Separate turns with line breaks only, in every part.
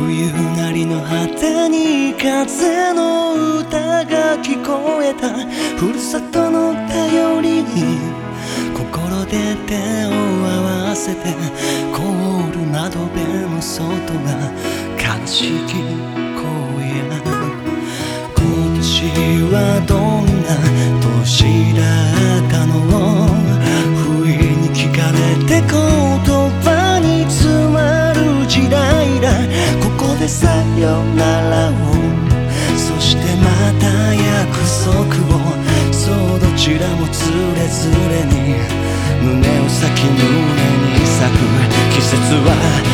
冬なりの果てに風の歌が聞こえたふるさとの頼りに心で手を合わせて凍る窓辺の外が悲しき荒野今年はどんな年だったの？不意に聞かれて言葉に詰まる時代だ。さよならを。そしてまた約束を。そうどちらもつれづれに。胸を先胸に咲く。季節は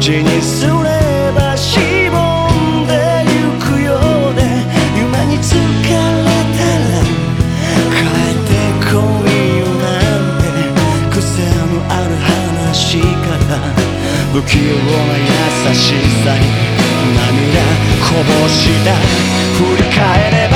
口にすればしぼんでゆくようで夢に疲れたら帰ってこいよなんて。癖のある話し方。不器用な優しさに涙こぼした。振り返れ